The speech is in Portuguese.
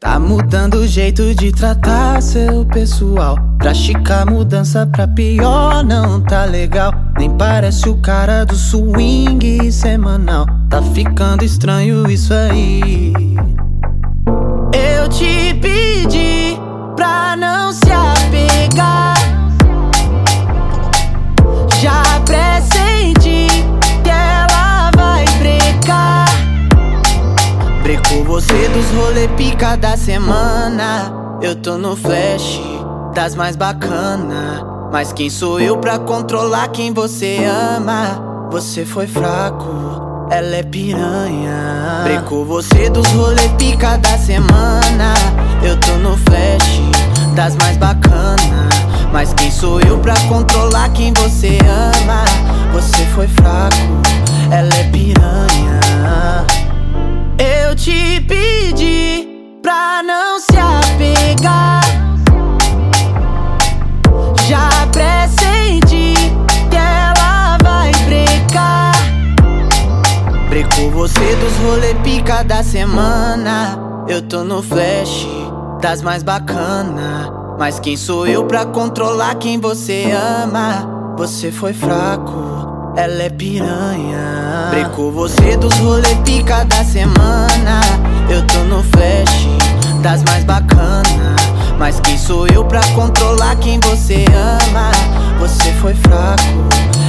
Tá mudando o jeito de tratar seu pessoal. Pratica mudança pra pior, não tá legal. Nem parece o cara do swing semanal. Tá ficando estranho isso aí. Brecou você dos rolê pica da semana. Eu tô no flash das mais bacana. Mas quem sou eu pra controlar quem você ama? Você foi fraco, ela é piranha. Brecou você dos rolê pica da semana. Eu tô no flash das mais bacana. Mas quem sou eu pra controlar quem você Brecou você dos rolê pica da semana. Eu tô no flash das mais bacana. Mas quem sou eu pra controlar quem você ama? Você foi fraco, ela é piranha. Brecou você dos rolê pica da semana. Eu tô no flash das mais bacana. Mas quem sou eu pra controlar quem você ama? Você foi fraco.